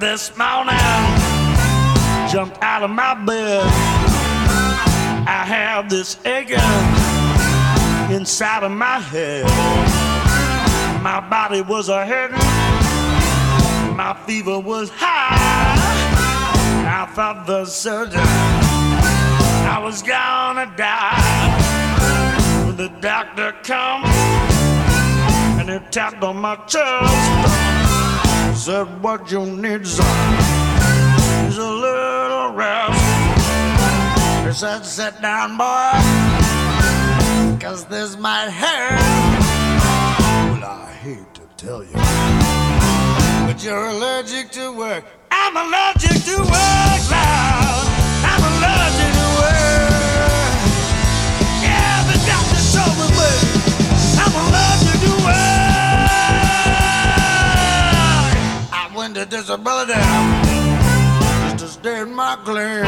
this morning, jumped out of my bed. I have this aching inside of my head. My body was a hurting, my fever was high. I thought the surgeon I was gonna die. When the doctor come and he tapped on my chest, said what you need, is a little rest. He said, sit down, boy, cause this might hurt. Well, I hate to tell you, but you're allergic to work. I'm allergic to work now. I went disability just to stay in my claim.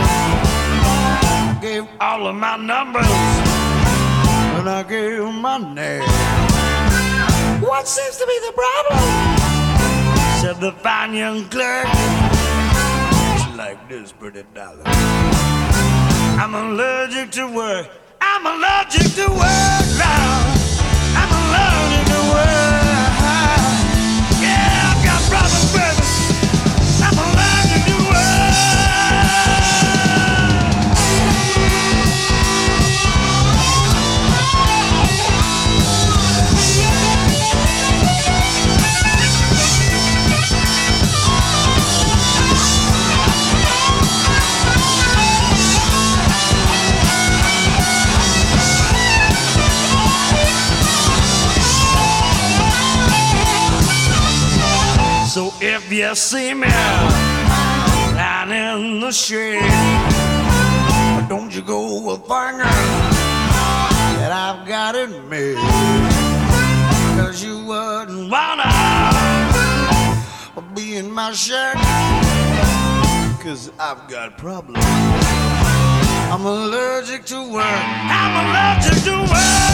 Gave all of my numbers and I gave my name. What seems to be the problem? Said the fine young clerk. Like this, pretty dollar. I'm allergic to work. I'm allergic to work you see me down in the shade, don't you go a thinking that I've got it made. Cause you wouldn't wanna be in my shirt. Cause I've got problems. I'm allergic to work. I'm allergic to work,